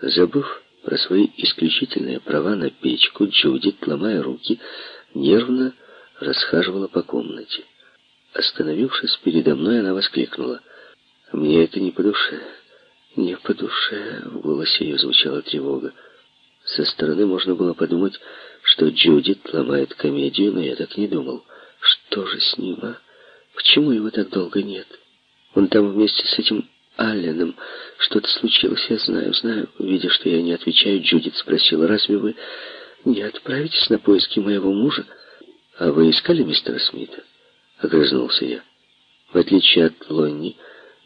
Забыв про свои исключительные права на печку, Джудит, ломая руки, нервно расхаживала по комнате. Остановившись передо мной, она воскликнула. «Мне это не по душе». «Не по душе», — в голосе ее звучала тревога. Со стороны можно было подумать, что Джудит ломает комедию, но я так не думал. Что же с ним, а? Почему его так долго нет? Он там вместе с этим Алленом. Что-то случилось, я знаю, знаю. Видя, что я не отвечаю, Джудит спросила, разве вы не отправитесь на поиски моего мужа? А вы искали мистера Смита? Огрызнулся я. В отличие от Лонни,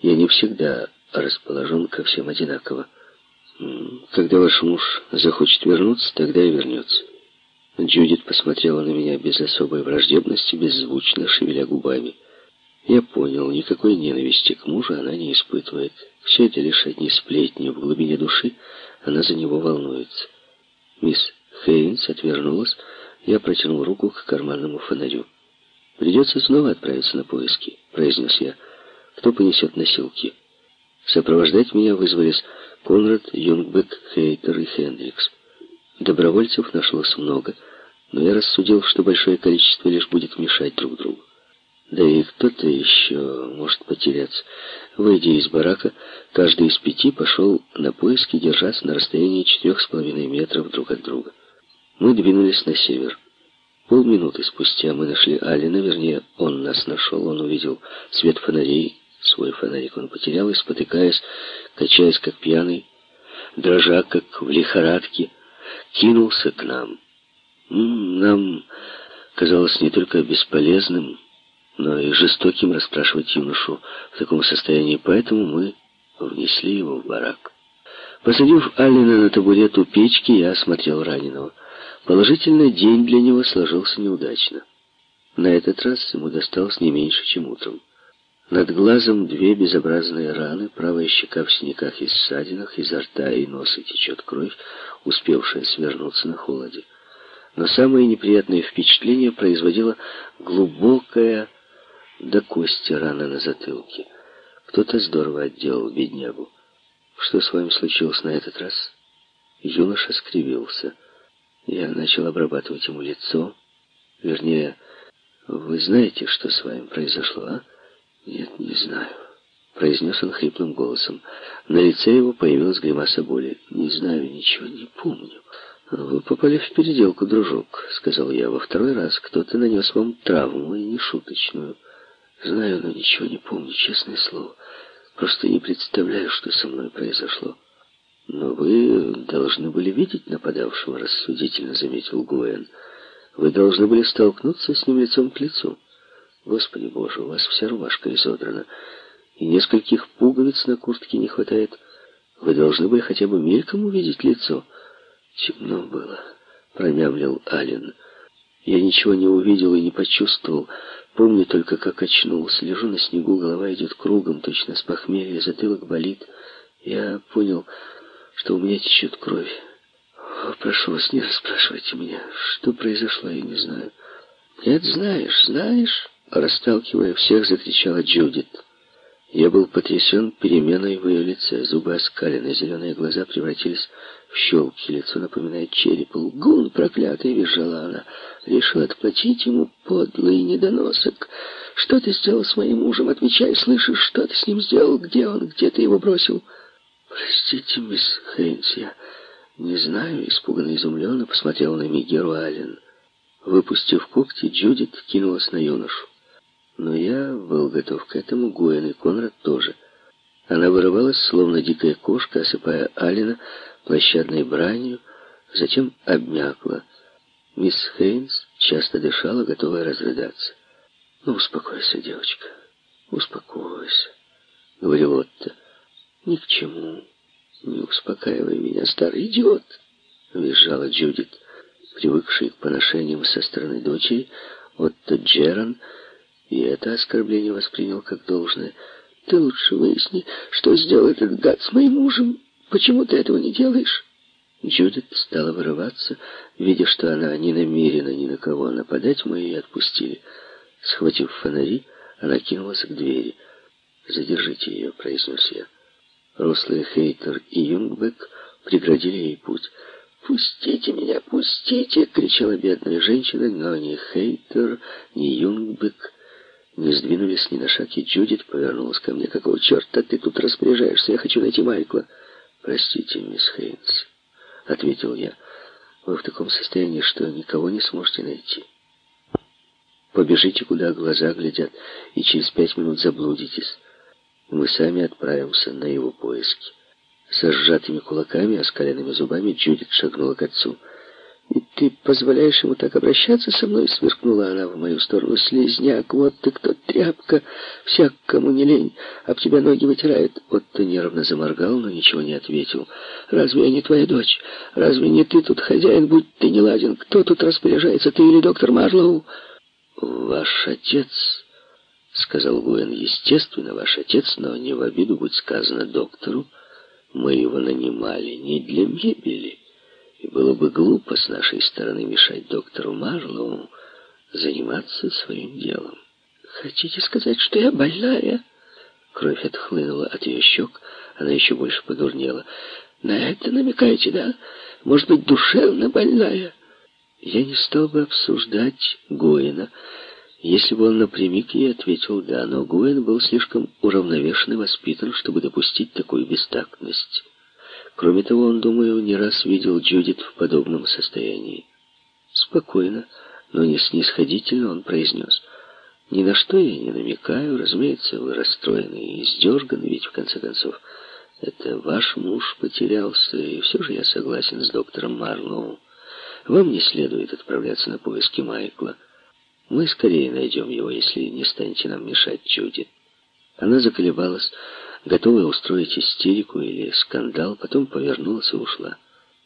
я не всегда расположен ко всем одинаково. Когда ваш муж захочет вернуться, тогда и вернется. Джудит посмотрела на меня без особой враждебности, беззвучно шевеля губами. Я понял, никакой ненависти к мужу она не испытывает. Все это лишь одни сплетни. В глубине души она за него волнуется. Мисс Хейнс отвернулась, я протянул руку к карманному фонарю. «Придется снова отправиться на поиски», — произнес я. «Кто понесет носилки?» Сопровождать меня вызвались Конрад, Юнгбек, Хейтер и Хендрикс. Добровольцев нашлось много, но я рассудил, что большое количество лишь будет мешать друг другу. Да и кто-то еще может потеряться. Выйдя из барака, каждый из пяти пошел на поиски, держась на расстоянии четырех с половиной метров друг от друга. Мы двинулись на север. Полминуты спустя мы нашли Алина, вернее, он нас нашел, он увидел свет фонарей, свой фонарик он потерял и, спотыкаясь, качаясь как пьяный, дрожа как в лихорадке, кинулся к нам. Нам казалось не только бесполезным, но и жестоким расспрашивать юношу в таком состоянии, поэтому мы внесли его в барак. Посадив Алина на табурет у печки, я осмотрел раненого. Положительно, день для него сложился неудачно. На этот раз ему досталось не меньше, чем утром. Над глазом две безобразные раны, правая щека в синяках и ссадинах, изо рта и носа течет кровь, успевшая свернуться на холоде. Но самое неприятное впечатление производила глубокая до кости рана на затылке. Кто-то здорово отделал беднягу. Что с вами случилось на этот раз? Юноша скривился. Я начал обрабатывать ему лицо. Вернее, вы знаете, что с вами произошло, а? Нет, не знаю. Произнес он хриплым голосом. На лице его появилась гримаса боли. Не знаю, ничего не помню. «Вы попали в переделку, дружок», — сказал я. «Во второй раз кто-то нанес вам травму, и не шуточную». Знаю, но ничего не помню, честное слово. Просто не представляю, что со мной произошло. Но вы должны были видеть нападавшего, рассудительно заметил Гуэн. Вы должны были столкнуться с ним лицом к лицу. Господи Боже, у вас вся рубашка изодрана, и нескольких пуговиц на куртке не хватает. Вы должны были хотя бы мельком увидеть лицо. Темно было, промямлил Ален. Я ничего не увидел и не почувствовал, Помню только, как очнулся. Лежу на снегу, голова идет кругом, точно с похмелья, затылок болит. Я понял, что у меня течет кровь. Прошу вас, не расспрашивайте меня. Что произошло, я не знаю. Нет, знаешь, знаешь, расталкивая всех, закричала Джудит. Я был потрясен переменой в ее лице. Зубы оскалены, зеленые глаза превратились в щелки. Лицо напоминает череп. «Лгун проклятый!» — визжала она. «Решил отплатить ему, подлый недоносок. Что ты сделал с моим мужем? Отвечай, слышишь, что ты с ним сделал? Где он? Где ты его бросил?» «Простите, мисс Хейнс, я не знаю», — испуганно изумленно посмотрел на Мигеру Аллен. Выпустив когти, Джудит кинулась на юношу. Но я был готов к этому, Гуэн и Конрад тоже. Она вырывалась, словно дикая кошка, осыпая Алина площадной бранью, затем обмякла. Мисс Хейнс часто дышала, готовая разрыдаться. «Ну, успокойся, девочка, успокойся», — говорил Отто. «Ни к чему. Не успокаивай меня, старый идиот», — визжала Джудит, привыкший к поношениям со стороны дочери. Отто Джеран и это оскорбление воспринял как должное. «Ты лучше выясни, что сделал этот гад с моим мужем. Почему ты этого не делаешь?» Джудит стала вырываться, видя, что она не намерена ни на кого нападать, мы ее отпустили. Схватив фонари, она кинулась к двери. «Задержите ее», — произнес я. Рослый Хейтер и Юнгбек преградили ей путь. «Пустите меня, пустите!» — кричала бедная женщина, но ни Хейтер, ни Юнгбек не сдвинулись ни на шаг, и Джудит повернулась ко мне. «Какого черта ты тут распоряжаешься? Я хочу найти Майкла». «Простите, мисс Хейнс», — ответил я. «Вы в таком состоянии, что никого не сможете найти. Побежите, куда глаза глядят, и через пять минут заблудитесь. Мы сами отправимся на его поиски». Со сжатыми кулаками, оскаленными зубами Джудит шагнула к отцу. «И ты позволяешь ему так обращаться со мной?» Сверкнула она в мою сторону. «Слизняк, вот ты кто, тряпка! Всякому не лень, об тебя ноги вытирает!» Отто нервно заморгал, но ничего не ответил. «Разве я не твоя дочь? Разве не ты тут хозяин? Будь ты не ладен! Кто тут распоряжается, ты или доктор Марлоу?» «Ваш отец...» — сказал Гуэн. «Естественно, ваш отец, но не в обиду будь сказано доктору». Мы его нанимали не для мебели, и было бы глупо с нашей стороны мешать доктору Марлоу заниматься своим делом. «Хотите сказать, что я больная?» Кровь отхлынула от ее щек, она еще больше подурнела. «На это намекаете, да? Может быть, душевно больная?» Я не стал бы обсуждать Гоина, если бы он напрямик ей ответил «да», но Гуэн был слишком уравновешен и воспитан, чтобы допустить такую бестактность. Кроме того, он, думаю, не раз видел Джудит в подобном состоянии. Спокойно, но не снисходительно он произнес «Ни на что я не намекаю, разумеется, вы расстроены и издерганы, ведь, в конце концов, это ваш муж потерялся, и все же я согласен с доктором Марлоу. Вам не следует отправляться на поиски Майкла». Мы скорее найдем его, если не станете нам мешать Джуди. Она заколебалась, готовая устроить истерику или скандал, потом повернулась и ушла.